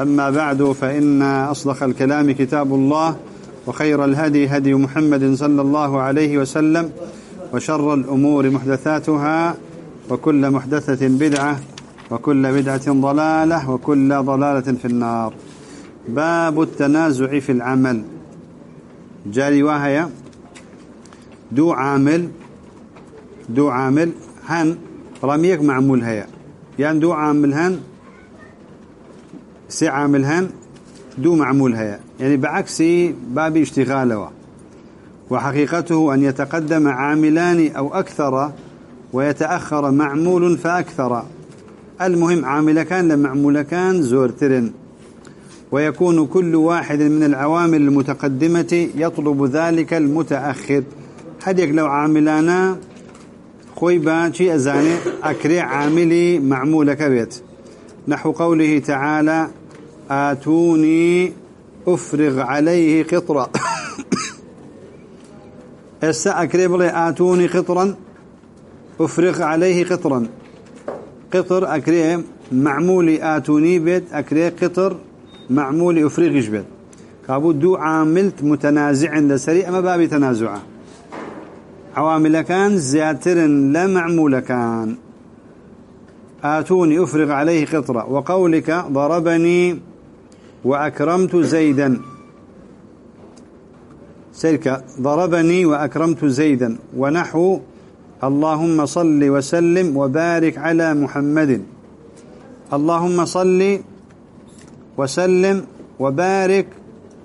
أما بعد فإن أصدق الكلام كتاب الله وخير الهدي هدي محمد صلى الله عليه وسلم وشر الأمور محدثاتها وكل محدثة بدعة وكل بدعة ضلالة وكل ضلالة في النار. باب التنازع في العمل. جاری وا هەیە دوو عامل دوو عامل هەن رميك معمول هيا. يعني دو عامل هن سي عامل هن دو معمول هيا. يعني بعكس باب اشتغاله. وحقيقته أن يتقدم عاملان أو أكثر ويتأخر معمول فأكثر. المهم عامل كان لمعمول كان زورترن ويكون كل واحد من العوامل المتقدمة يطلب ذلك المتأخر. هديك لو عاملانا خوي باشي أزاني أكري عاملي معمول كبيت نحو قوله تعالى آتوني أفرغ عليه قطرة أسا أكري بلي آتوني قطرا أفرغ عليه قطرا قطر أكري معمولي آتوني بيت أكري قطر معمولي أفرغش بيت كابو دو عاملت متنازع عند سريع ما بابي تنازعه عوامل كان زياتر لا معمول كان آتوني أفرغ عليه قطرة. وقولك ضربني وأكرمت زيدا. سيرك ضربني وأكرمت زيدا. ونحو اللهم صل وسلم وبارك على محمد. اللهم صل وسلم وبارك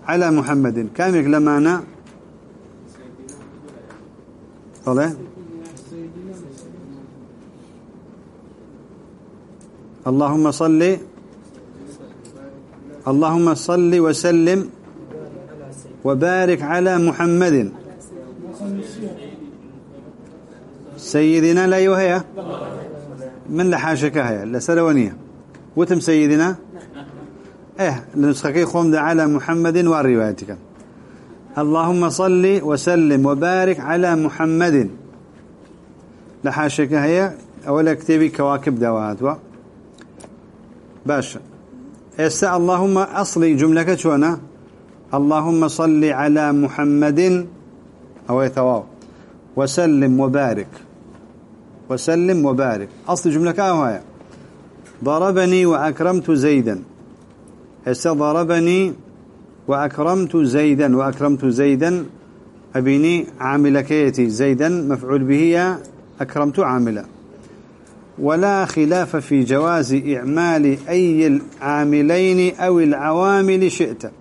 على محمد. كامل لمانا صلاه اللهم صل اللهم صل وسلم وبارك على محمد. سيدنا لا يوهي من لحاشك هيا؟ لسلوانية وتم سيدنا؟ إيه لنسخكي خوم على محمد والروايتك اللهم صل وسلم وبارك على محمد. لحاشك هي أولا كتبي كواكب دوات باشا. اسا اللهم أصلي جملة شونا اللهم صل على محمد. أو ثواب وسلم وبارك. وسلم وبارك. أصل جملة كاهوايا ضربني وأكرمت زيدا. اسا ضربني وأكرمت زيدا. وأكرمت زيدا. أبيني عامل كيتي. زيدا مفعول به أكرمت عاملا ولا خلاف في جواز إعمال أي العاملين أو العوامل شئت.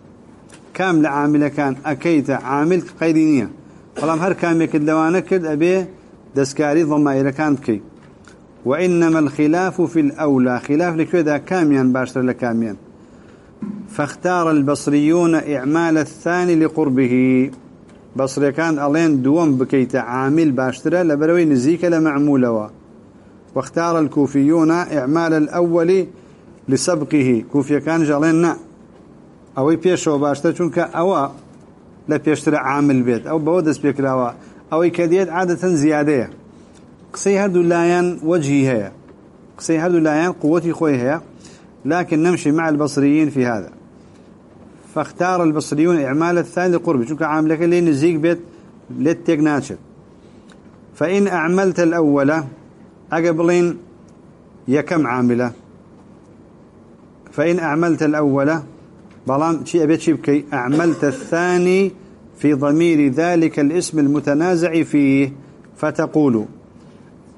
كام لعامل كان؟ أكيت عامل قيدينية. فلام هر كام يكد لوانكد أبي دسكاري ضمائر كانت كي. وإنما الخلاف في الأولى. خلاف لكذا كاميا باشتر لكاميا فاختار البصريون إعمال الثاني لقربه. بصري كان ألين دوم بكيت عامل باشترى لبروي نزيك لمعمولة واختار الكوفيون إعمال الأول لسبقه. كوفي كان جالين أو بيشو باشترى چونك أو لا بيشترى عامل بيت. أو بودس بيكراوا أو كديت عادة زيادة. قصي هردو لايان وجهي هي. قصي هردو لايان قوتي خوي هي. لكن نمشي مع البصريين في هذا. فاختار البصريون إعمال الثاني قرب شو كعاملك اللي نزيق بيت للتقناتشر فإن أعملت أقبلين يكم عاملة؟ فإن أعملت الأول بلام شيء أبيت شبكي أعملت الثاني في ضمير ذلك الاسم المتنازع فيه فتقول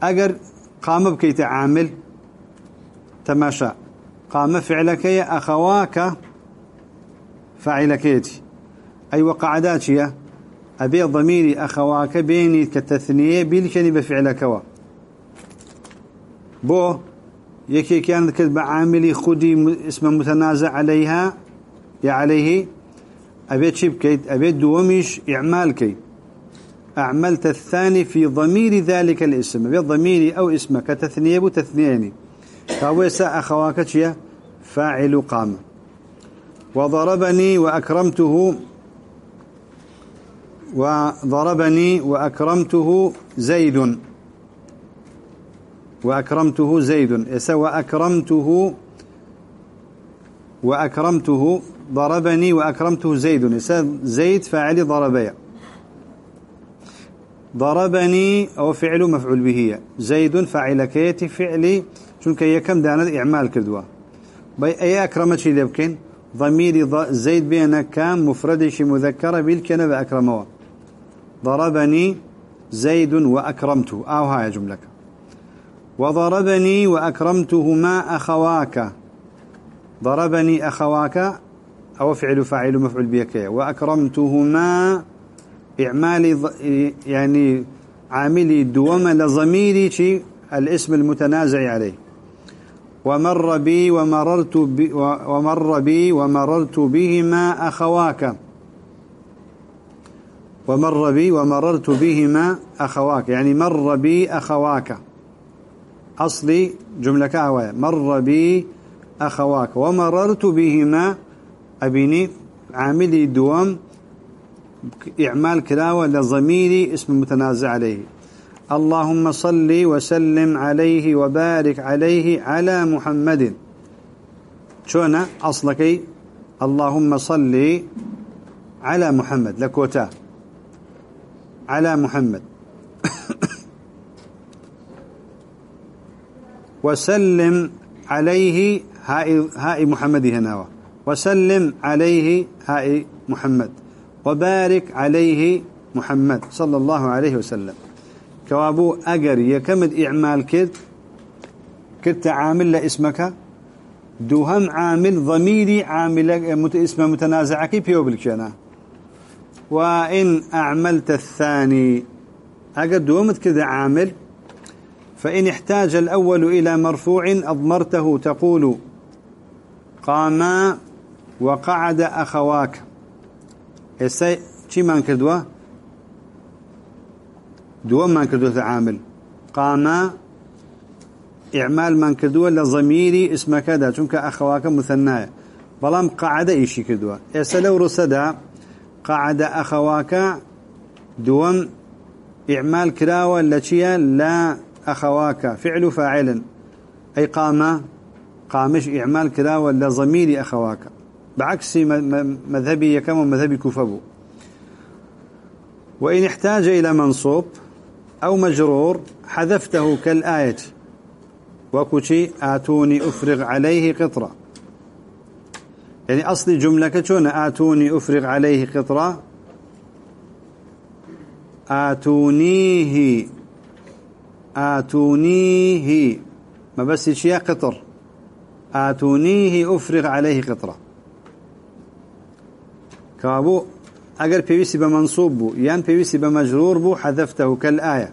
أجر قام بكي تعامل تماشى. قام فعلك يا أخواك فعلكيتي أي وقعداتي أبي ضميري أخواك بيني كتثنية بيلكني بفعلك وا بو يكي كان كذب عاملي خدي اسم متنازع عليها يا عليه أبيت شبكيت أبيت دومش إعمال كي أعملت الثاني في ضمير ذلك الاسم. أبيت ضميري أو اسمك تثنية بتثنيني فهو يسا أخواك فاعل قام. وضربني وأكرمته وضربني وأكرمته زيد. وأكرمته زيد. يسا وأكرمته؟ وأكرمته ضربني وأكرمته زيد. زيد فاعل ضربي. ضربني أو فعل مفعول به. زيد فاعل كيتي فعلي چونك يكم داند إعمال كردوا بي أي أكرمت شي لبكين ضمير زيد بين كان مفردش مذكرة بالكنبة أكرموا ضربني زيد وأكرمته. أو هاي جملة. وضربني وأكرمتهما أخواك. ضربني أخواك أو فعل فاعل مفعول بك. وأكرمتهما إعمال يعني عاملي دوما لضميري الاسم المتنازع عليه. ومر بي ومررت بي ومر بي ومررت بهما أخواك. ومر بي ومررت بهما أخواك. يعني مر بي أخواك. أصلي جملة كهوة مر بي أخواك ومررت بهما. أبيني عاملي دوام إعمال كلاوة لضميري اسم متنازع عليه. اللهم صل وسلم عليه وبارك عليه على محمد. شون أصلك اللهم صل على محمد. لكوتا. على محمد. وسلم عليه هاء هاء محمد هنا. وسلم عليه هاء محمد. وبارك عليه محمد صلى الله عليه وسلم. كوابو أجر يكمد إعمال كد. كنت عامل لإسمك. دوهم عامل ضميري عامل إسم متنازعك بيو بالكنا وإن أعملت الثاني. أجد دومت كذا عامل. فإن احتاج الأول إلى مرفوع أضمرته تقول قاما وقعد أخواك. إسا شي ما كردوا دوام ما كردوا تعامل قاما إعمال من كردوا لضميري اسم كذا چونك أخواك مثنايا بلام قعد إيشي كردوا إسا لو رسدا قعد أخواك دوام إعمال كراوة لشيا لا أخواك فعل فاعل أي قام قامش إعمال كذا ولا ضمير أخواك. بعكس مذهبي يكم ومذهبي كفبو وإن احتاج إلى منصوب أو مجرور حذفته كالآية. وكشي آتوني أفرغ عليه قطرة. يعني أصل جملة كتون آتوني أفرغ عليه قطرة. آتونيه آتونيه. ما بس شيء قطر. آتونيه أفرغ عليه قطرة. كابو أجر بيوسي بمنصوب بو. يان بيوسي بمجرور بو حذفته كالآية.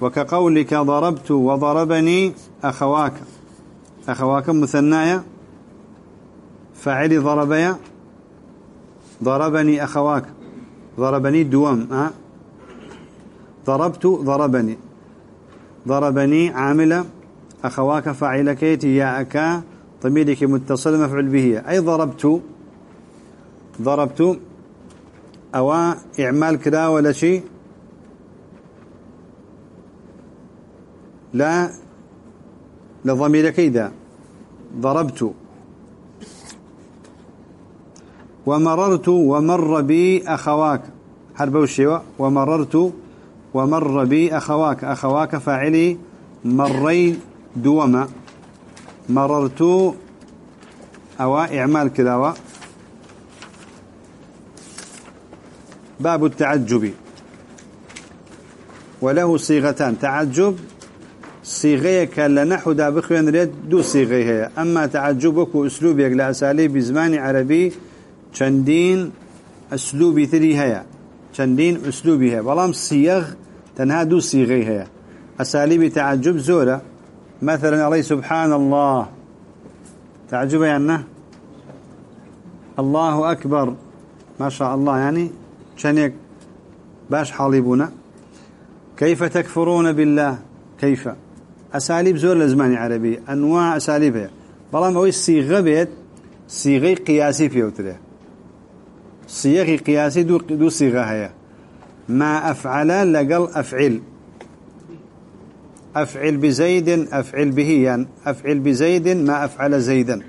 وكقولك ضربت وضربني أخواك. أخواك مثنايا. فعل ضربيا. ضربني أخواك. ضربني دوام؟ ضربت ضربني. ضربني عاملة أخواك فاعل كيتي يا أكا ضميرك متصل مفعول به. أي ضربت؟ ضربت أو إعمال كذا ولا شيء؟ لا لضمير كيدا ضربت. ومررت ومر بي أخواك. حرب الشيوة ومررت ومر بي أخواك. أخواك فاعلي مري دوما. مررت أو إعمال كذا باب التعجب. وله صيغتان. تعجب صيغيك لنحو دا بخوين ريد دو صيغه هي. أما تعجبك أسلوبك لأساليب بزمان عربي چندين أسلوبي ثري هي. چندين أسلوبي هي بلام صيغ تنها دو صيغه هي أساليب تعجب زورة مثلا علي سبحان الله تعجب يعني الله أكبر. ما شاء الله. يعني شنيك باش حاليبونا كيف تكفرون بالله؟ كيف؟ أساليب زور لزماني عربي. أنواع أساليبها بلام أوي الصيغة بيت صيغة قياسي في صيغة قياسي دو, دو صيغة هي ما أفعل لقل أفعل. أفعل بزيد أفعل به يعني. أفعل بزيد ما أفعل زيدا.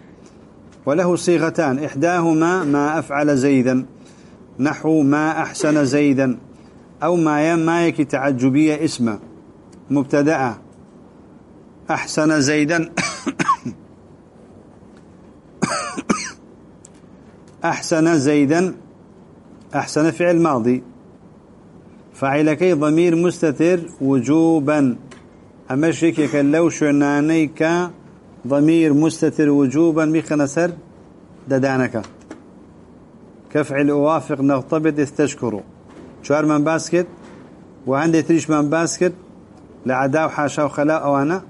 وله صيغتان. إحداهما ما أفعل زيدا. نحو ما أحسن زيدا. أو ما ما يكي تعجبية اسمه. مبتدأ أحسن زيدا. أحسن زيدا. أحسن فعل ماضي. فعلكي ضمير مستتر وجوبا. أما شيك لو شنانيك ضمير مستتر وجوبا بخنسر ددانك. كفعل أوافق نغتبط استشكروا شوار من باسكت وعندي تريش من باسكت. لعداو حاشا وخلاء أوانا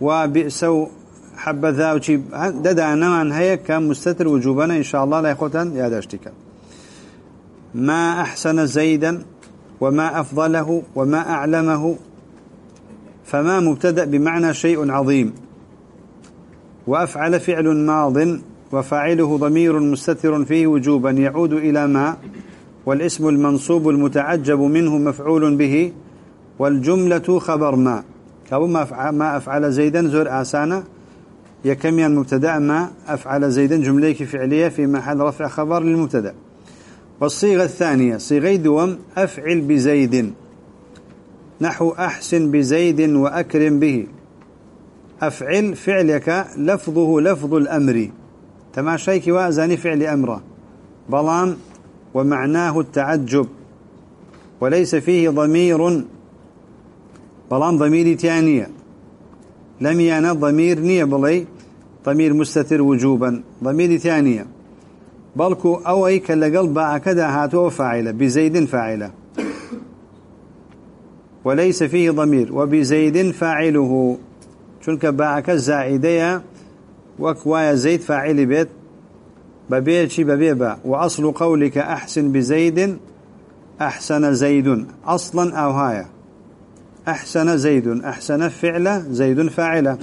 وبئسوا حبذا وشي ددانا عن هيك كان مستتر وجوبنا إن شاء الله لا يخوتن يا داشتك ما أحسن زيدا وما أفضله وما أعلمه. فما مبتدأ بمعنى شيء عظيم. وأفعل فعل ماض وفاعله ضمير مستتر فيه وجوبا. يعود إلى ما والاسم المنصوب المتعجب منه مفعول به والجملة خبر ما. كابو ما أفعل زيدا زور آسانا يكميا مبتدأ ما أفعل زيدا جمليك فعلية في محل رفع خبر للمبتدأ. والصيغة الثانية صيغي دوم أفعل بزيد. نحو أحسن بزيد وأكرم به. أفعل فعلك لفظه لفظ الأمر. تماشيك وأزاني فعل أمره بلان ومعناه التعجب. وليس فيه ضمير. بلان ضمير تانية. لم يانا ضمير نية بلي. ضمير مستتر وجوبا. ضمير ثانية. بلكو أو أي كاللقل باع كذا هاتو فاعلة بزيد فاعلة. وليس فيه ضمير وبزيد فاعله. چونك باعك الزائدية وكوايا زيد فاعل بيت ببيتشي ببيبا وأصل قولك أحسن بزيد أحسن زيد. أصلا أو هايا. أحسن زيد أحسن فعل زيد فاعلة.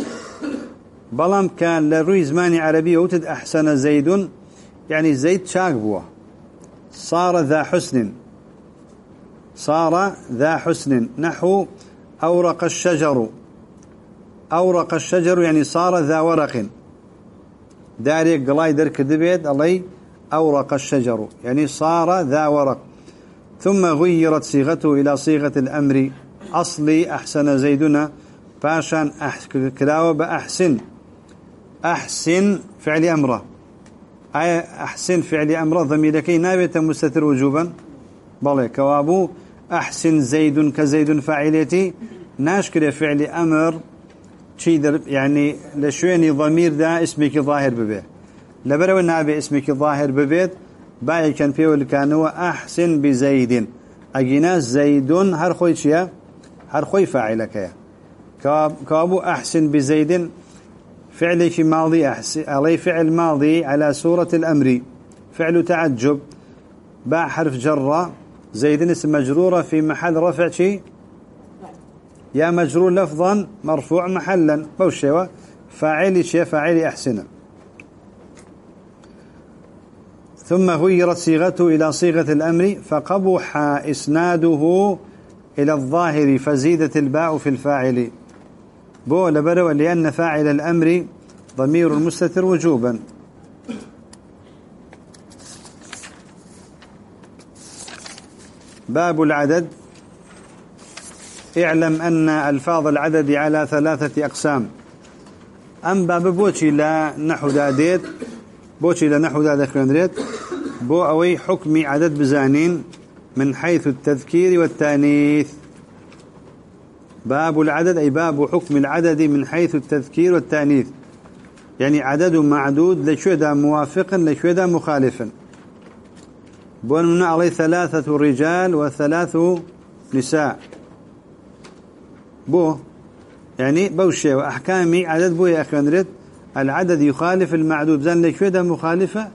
بلام كان لروي زماني عربي وتد أحسن زيد يعني زيد شاق صار ذا حسن. صار ذا حسن. نحو أورق الشجر. أورق الشجر يعني صار ذا ورق. داري قلاي درك دبيت الله أورق الشجر. يعني صار ذا ورق. ثم غيرت صيغته إلى صيغة الأمر. أصلي أحسن زيدنا. باشان كلاوة بأحسن. أحسن فعل أمره. أحسن فعل أمره ضميركي نابت مستتر وجوبا. بلى كوابو أحسن زيد كزيد فاعلتي ناشكر فعل أمر شي يعني لشويني ضمير دا اسمك ظاهر ببيه لبرو النابي اسمك ظاهر ببيت. باي كان فيه اللي كان هو أحسن بزيد. أجينا زيد هر خوي شيا هر خوي فاعلك يا. كابو أحسن بزيد. فعل في ماضي أحسن علي فعل ماضي على سورة الأمر. فعل تعجب. باع حرف جرة زيد اسم مجرورة في محل رفع شيء يا مجرور لفظا مرفوع محلا. بوشيوة فاعل شيء فاعل أحسن. ثم غيرت صيغته إلى صيغة الأمر فقبح إسناده إلى الظاهر فزيدت الباء في الفاعل. بو لبرو لأن فاعل الأمر ضمير مستتر وجوبا. باب العدد. اعلم أن ألفاظ العدد على ثلاثة أقسام. أم باب بوشي لا نحو داديت بوشي لا نحو داد خوندريت بو أوي حكم عدد بزانين من حيث التذكير والتأنيث. باب العدد أي باب حكم العدد من حيث التذكير والتأنيث. يعني عدد معدود لشودا موافقا لشودا مخالفا. بون عليه ثلاثة رجال وثلاث نساء. بو يعني بوشي وأحكامي عدد بو يا أخي العدد يخالف المعدود. زان لشودا مخالفة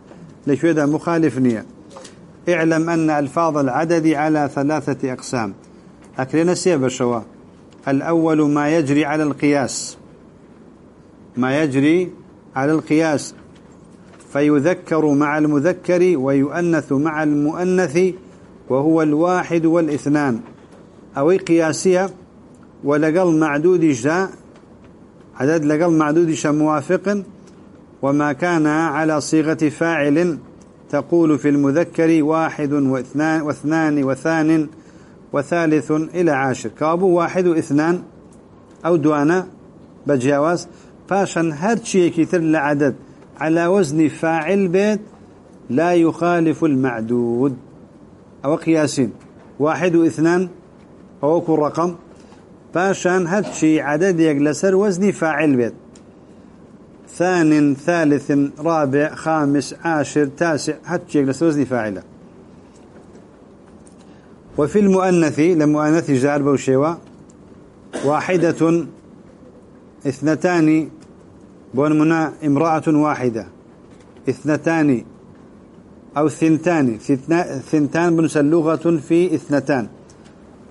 لشويدا مخالف نية. اعلم أن ألفاظ العدد على ثلاثة أقسام. أكلنا سيب شوا. الأول ما يجري على القياس. ما يجري على القياس. فيذكر مع المذكر ويؤنث مع المؤنث وهو الواحد والإثنان. أو قياسية؟ ولقل معدود جاء؟ عدد لقل معدود موافق؟ وما كان على صيغة فاعل تقول في المذكر واحد واثنان واثنان وثان وثالث إلى عاشر. كابو واحد واثنان. أو دوانا. بجاوز فاشن هرشي كثير لعدد. على وزن فاعل بيت لا يخالف المعدود. أو قياسين. واحد واثنان. أو كل رقم. فاشان هرشي عدد يجلسر وزن فاعل بيت. ثان ثالث رابع خامس عاشر تاسع. حتى يجلس وزن فاعله. وفي المؤنث لمؤنث جار بوشيوا واحدة اثنتان بونمنا امرأة واحدة اثنتان أو ثنتان ثنتان بنس اللغة في اثنتان.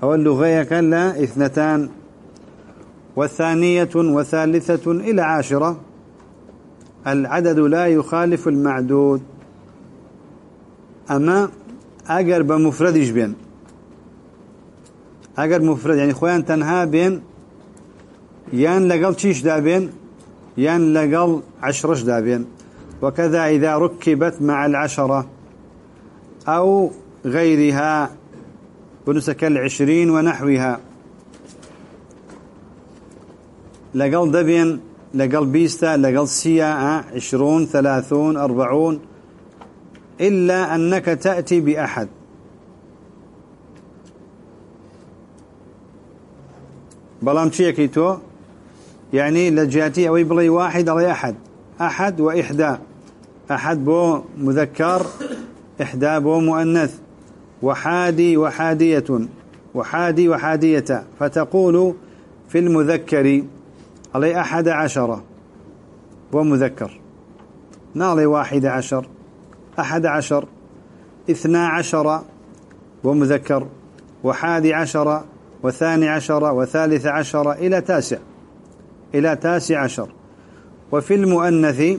أو اللغة كان لا اثنتان. والثانية وثالثة إلى عاشرة. العدد لا يخالف المعدود. أما أجر بمفرد بين؟ أجر مفرد يعني خوان تنها بين يان لقل تشيش دابين يان لقل عشرش دابين وكذا إذا ركبت مع العشرة أو غيرها بنسك العشرين ونحوها. لقل دبين لقل بيستا لقل سيا عشرون ثلاثون أربعون إلا أنك تأتي بأحد. بەڵام چی ئەکەی تۆ؟ يعني لە جیاتی ئەوە بڵێی واحد ئەڵێی أحد. أحد وإحدى. أحد بۆ مذكر إحدى بۆ مؤنث. وحادي وحادية. وحادي وحادية. فتقول في المذكر علي أحد عشر. ومذكر نالي واحد عشر. أحد عشر. اثنا عشر. ومذكر وحادي عشر. وثاني عشر وثالث عشر إلى تاسع إلى تاسع عشر. وفي المؤنث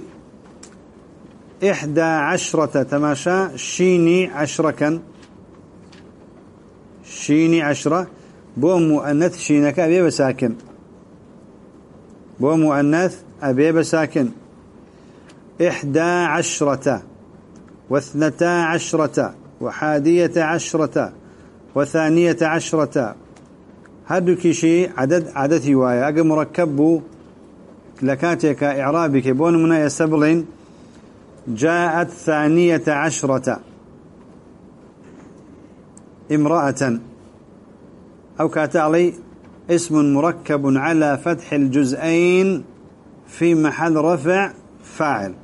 إحدى عشرة تماشى شيني عشركا شيني عشرة بو مؤنث شينك أبي بساكن. بو مؤنث أبي بساكن. إحدى عشرة واثنتا عشرة وحادية عشرة وثانية عشرة. هادو كيشي عدد عدد هواية. أقا مركب لكاتك إعرابك. بون منا يسبلين جاءت ثانية عشرة. امرأة. أو كاتالي اسم مركب على فتح الجزئين في محل رفع فاعل.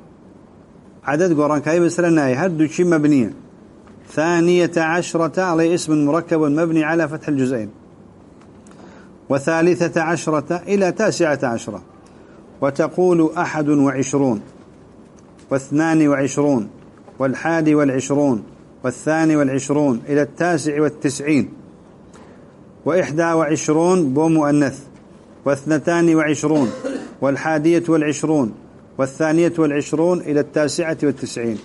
عدد قرآن كاي مثلا هدو شي مبنية. ثانية عشرة على اسم مركب مبني على فتح الجزئين. وثالثة عشرة إلى تاسعة عشرة. وتقول أحد وعشرون واثنان وعشرون والحادي والعشرون والثاني والعشرون إلى التاسع والتسعين. وإحدى وعشرون بو مؤنث واثنتان وعشرون والحادية والعشرون والثانية والعشرون إلى التاسعة والتسعين.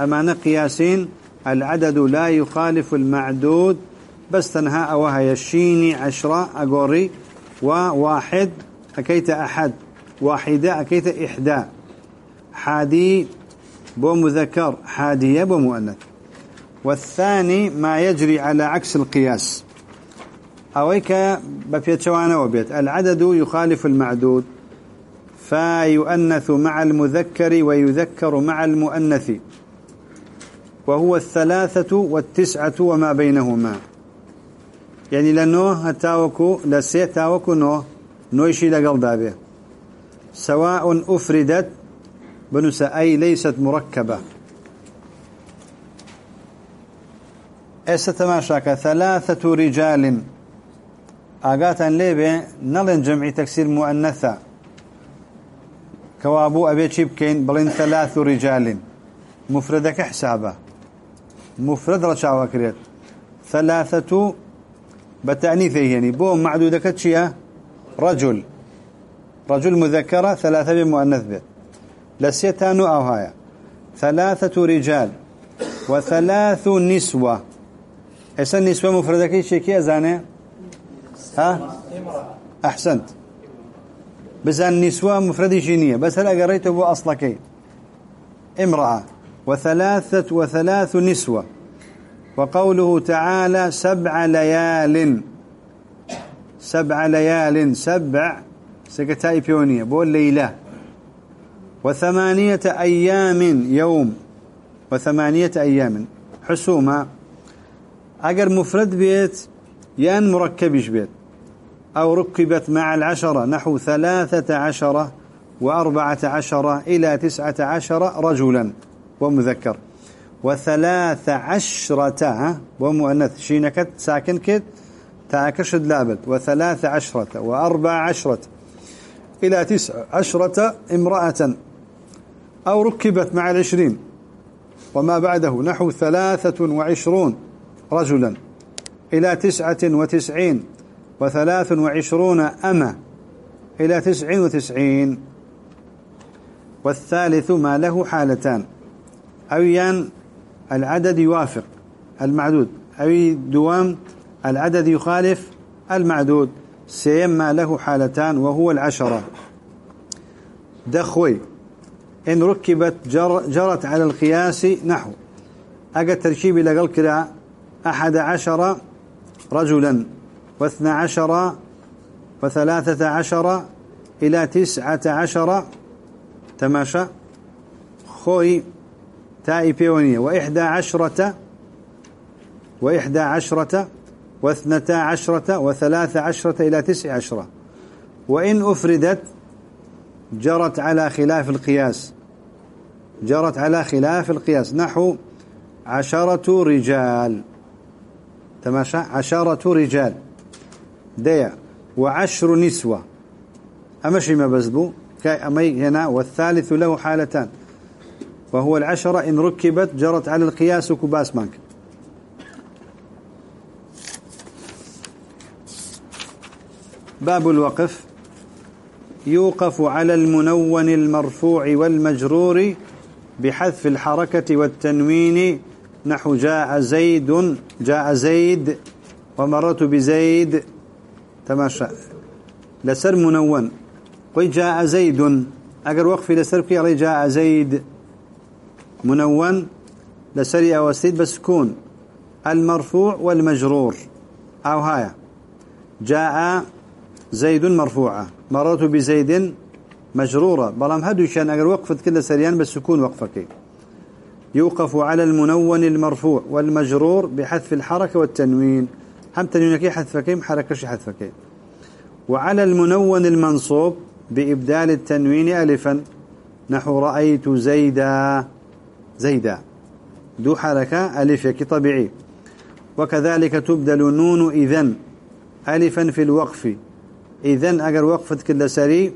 أمان قياسين العدد لا يخالف المعدود بس تنهى أوها يشيني عشرة أقوري وواحد أكيت أحد واحدة ئەکەیت إحدى حادي بۆ مذكر حادية بۆ مؤنث. والثاني ما يجري على عكس القياس. ئەوەی کە بە پێچەوانەوە بێت. العدد يخالف المعدود فيؤنث مع المذكر ويذكر مع المؤنث. وهو الثلاثة والتسعة وما بينهما. يعني لە نۆ هەتاوەکو لە سێ تاوەکو نۆ نويشي لقل دابه. سواء أفردت بنس أي ليست مركبة. استماشاك ثلاثة رجال. آقاتا ليبه نلن جمع تكسير مؤنثة. كوابو أبي تشيبكين بلين ثلاث رجال. مفردك حسابه. مفرد رشاوة كريت. ثلاثة بتأنيثه يعني. بو معدودك تشيا رجل. رجل مذكرة ثلاثة بمؤنث بيت. لسيتانو أو هايا. ثلاثة رجال. وثلاث نسوة. إيش النسوة مفردك شيكي أزاني؟ ها؟ أحسنت. بس النسوة مفردي جينية بس هل قريت أبو أصلكي امرأة. وثلاثة وثلاث نسوة. وقوله تعالى سبع ليال. سبع ليال سبع سكتاي بيونية بول ليلة. وثمانية أيام يوم. وثمانية أيام حسومة. أجر مفرد بيت يان مركبش بيت. أو ركبت مع العشرة نحو ثلاثة عشرة وأربعة عشرة إلى تسعة عشر رجلا. ومذكر. وثلاث عشرة ومؤنث. شينكت؟ ساكن كت تاكشد لابد. وثلاث عشرة وأربع عشرة إلى تسع عشرة امرأة. أو ركبت مع العشرين. وما بعده؟ نحو ثلاثة وعشرون رجلا. إلى تسعة وتسعين. وثلاث وعشرون أمة. إلى تسع وتسعين. والثالث ما له حالتان. أويان العدد يوافق المعدود. أو دوام العدد يخالف المعدود. سيما له حالتان وهو العشرة. دخوي إن ركبت جر جرت على القياس نحو. أجا تركيب لقل كلا أحد عشر رجلا واثنى عشر وثلاثة عشر إلى تسعة عشر. تماشى. خوي تاء بيونية. وإحدى عشرة وإحدى عشرة واثنتا عشرة وثلاث عشرة إلى تسع عشرة. وإن أفردت جرت على خلاف القياس. جرت على خلاف القياس. نحو عشرة رجال. تماشى؟ عشرة رجال. ديا. وعشر نسوة. أمشي ما بزبو أمي هنا والثالث له حالتان. وهو العشرة إن ركبت جرت على القياس وكباس مانك. باب الوقف. يوقف على المنون المرفوع والمجرور بحذف الحركة والتنوين. نحو جاء زيد جاء زيد ومرت بزيد. تماشى. لسر منون. قل جاء زيد. أقر وقفي لسر كي جاء زيد. منون لسري أو استيد بسكون المرفوع والمجرور. أو هايا. جاء زيد مرفوعة. مررت بزيد مجرورة. بلام هدو شان أقر وقفت كل سريان بالسكون وقفك. يوقف على المنون المرفوع والمجرور بحذف الحركة والتنوين. هم تنوينك حذفك حركة حذفك. وعلى المنون المنصوب بإبدال التنوين ألفا. نحو رأيت زيدا. زيدا. دوو حركة ألف ێکی طبيعي. وكذلك تبدل نون إذن ألفا في الوقف. إذن ئەگەر وقفت کرد لە سەری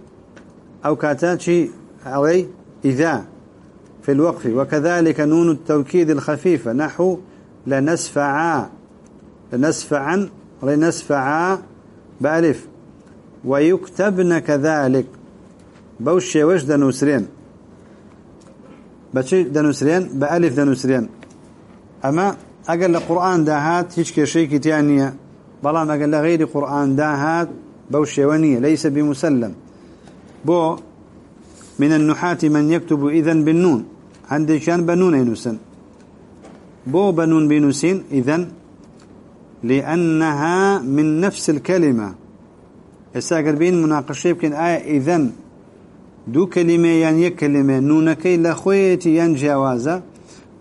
ئەو کاتە چی ئەڵێی إذا في الوقف. وكذلك نون التوكيد الخفيفة نحو لنسفعا لنسفعا لنسفعا بألف. ويكتبن كذلك. بەو شێوەش دەنووسرێن بشي دنوسرين بألف دنوسرين أما أقل القرآن داهات هيش كشي كتانية بلام أقل غير قرآن بوشي ونية ليس بمسلم بو من النحاة من يكتب إذن بالنون عندي كان بنون ينوسن بو بنون بنوسين إذن لأنها من نفس الكلمة. يساقر بين مناقشة يمكن آية إذن دو كلمة يعني يك كلمة نونكي لخويتي ين جوازة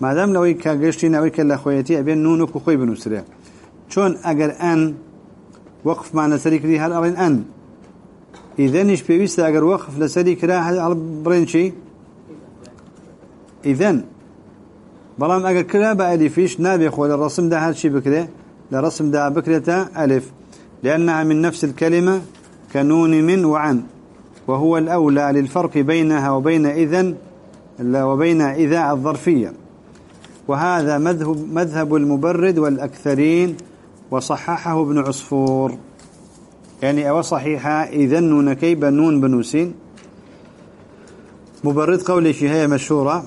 ما دام لو كاغشتي نوي كلخويتي أبين نونك وخوي بنوسريا شون أجر أن وقف معنا سريك لي هل أرين أن؟ إذن إيش بيست أجر وقف لسريك لا هل برينشي إذن. بلام أجر كلا بألفيش نابي خول الرسم ده هالشي بكره لرسم ده بكرة ألف لأنها من نفس الكلمة كنون من وعن. وهو الأولى للفرق بينها وبين إذن وبين إذا الظرفية. وهذا مذهب, مذهب المبرد والأكثرين وصححه ابن عصفور. يعني أو صحيحة إذا نونكي بنون بنوسين مبرد قولي هي مشهورة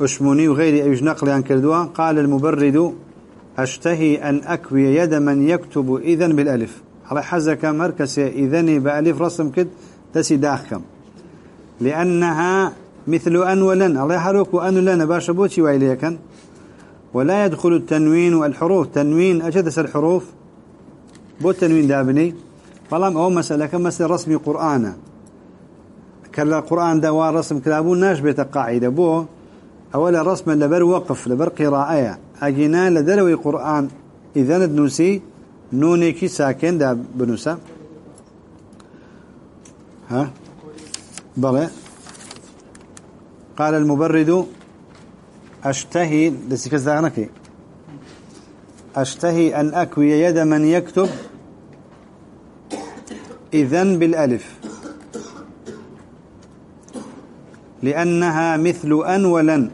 أشموني وغيري أيج نقل عن كردوا قال المبرد أشتهي أن أكوي يد من يكتب إذن بالألف. على حزك مركز إذن بألف رسم كد تسي داخكم. لأنها مثل أن ولن. الله يحرك وأن لن باشبوتي وإليكن ولا يدخل التنوين والحروف. تنوين أجدس الحروف بو التنوين دابني. فلام أو مسألة كمسألة رسمي قرآن. كلا قرآن دوا رسم كلابو ناش بيت قاعدة بو. أولا رسم لبر وقف لبر قراءة. أجينا لدلوي قرآن. إذا ندنسي نوني كي ساكن دا بنوسا. ها؟ بلى قال المبرد أشتهي لسكز داغنكي أشتهي أن أكوي يد من يكتب إذن بالألف. لأنها مثل أن ولن.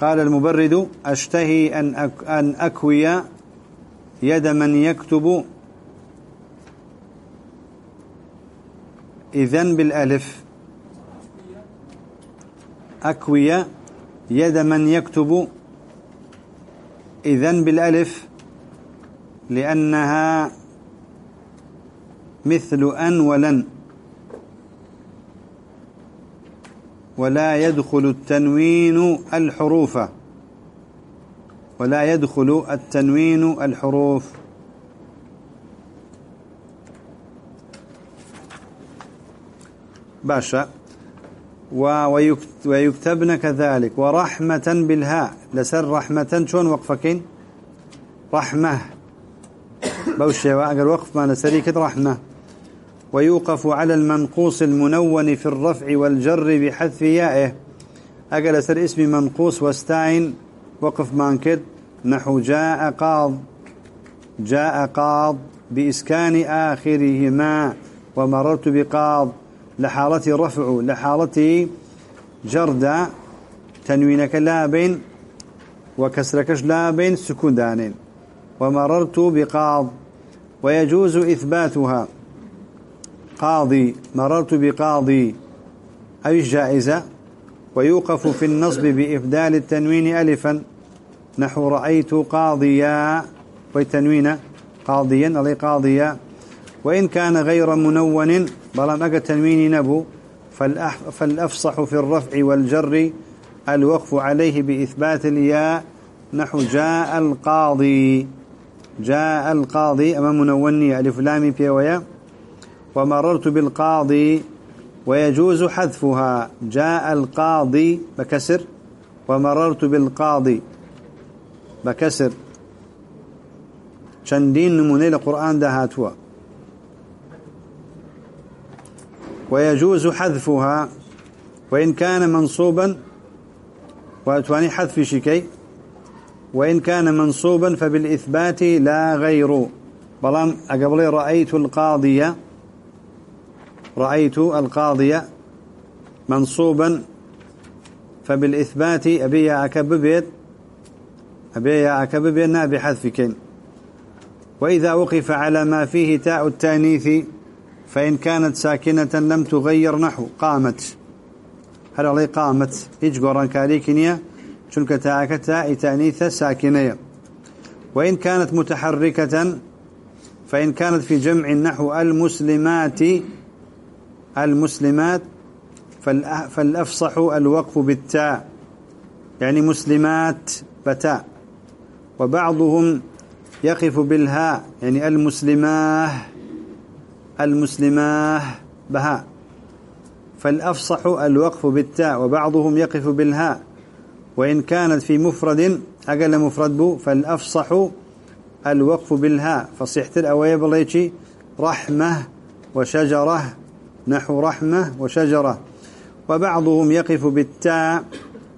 قال المبرد أشتهي أن أكوي يد من يكتب إذن بالألف. أكوي يد من يكتب. إذن بالألف. لأنها مثل أن ولن. ولا يدخل التنوين الحروف. ولا يدخل التنوين الحروف. باشا. ويكتبن كذلك. ورحمة بالهاء. لسر رحمة. شون وقفكين؟ رحمة. بوشي وأقل وقف ما لسريكة رحمة. ويوقف على المنقوص المنون في الرفع والجر بحذف يائه. أقل سر اسم منقوص واستعين. وقف مانكد نحو جاء قاض. جاء قاض بإسكان آخرهما. ومررت بقاض. لحالة رفع لحالة جرد تنوينك لا بين وكسركش لا بين سكون دانين ومررت بقاض ويجوز إثباتها. قاضي مررت بقاضي أي الجائزة ويوقف في النصب بإفدال التنوين ألفا. نحو رأيت قاضيا والتنوين قاضيا ألي قاضيا. وإن كان غير منون بلام أقى تنوين نبو فالأفصح في الرفع والجر الوقف عليه بإثبات الياء نحو جاء القاضي. جاء القاضي أمام منوني ألف لام في ويا. ومررت بالقاضي ويجوز حذفها. جاء القاضي بكسر ومررت بالقاضي بكسر. شندين نموني القرآن دهاتوا. ويجوز حذفها وإن كان منصوبا وأتواني حذف شكي وإن كان منصوبا فبالإثبات لا غير. بلام أقبلي رأيت القاضية رأيت القاضية منصوبا فبالإثبات أبي أكببت أبي أكببت نابي حذفك. وإذا وقف على ما فيه تاء التانيث فإن كانت ساكنة لم تغير نحو قامت. هل علي قامت؟ إيج قرآن كاليكنيا شنك تاء تانيث ساكنية وإن كانت متحركة فإن كانت في جمع نحو المسلمات المسلمات فالأفصح الوقف بالتاء. يعني مسلمات بتاء. وبعضهم يقف بالهاء يعني المسلماه. المسلماه بهاء فالأفصح الوقف بالتاء وبعضهم يقف بالهاء. وإن كانت في مفرد أقل مفرد بو. فالأفصح الوقف بالهاء. فصيحة الأوية بليتي رحمة وشجرة نحو رحمة وشجرة. وبعضهم يقف بالتاء.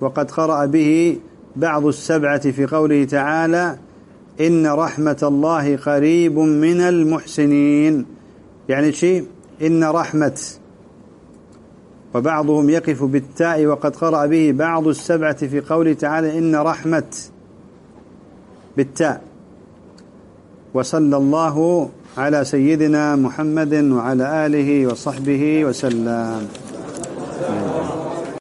وقد قرأ به بعض السبعة في قوله تعالى إن رحمة الله قريب من المحسنين. يعني شيء إن رحمة وبعضهم يقف بالتاء وقد قرأ به بعض السبعة في قوله تعالى إن رحمة بالتاء. وصلى الله على سيدنا محمد وعلى آله وصحبه وسلم.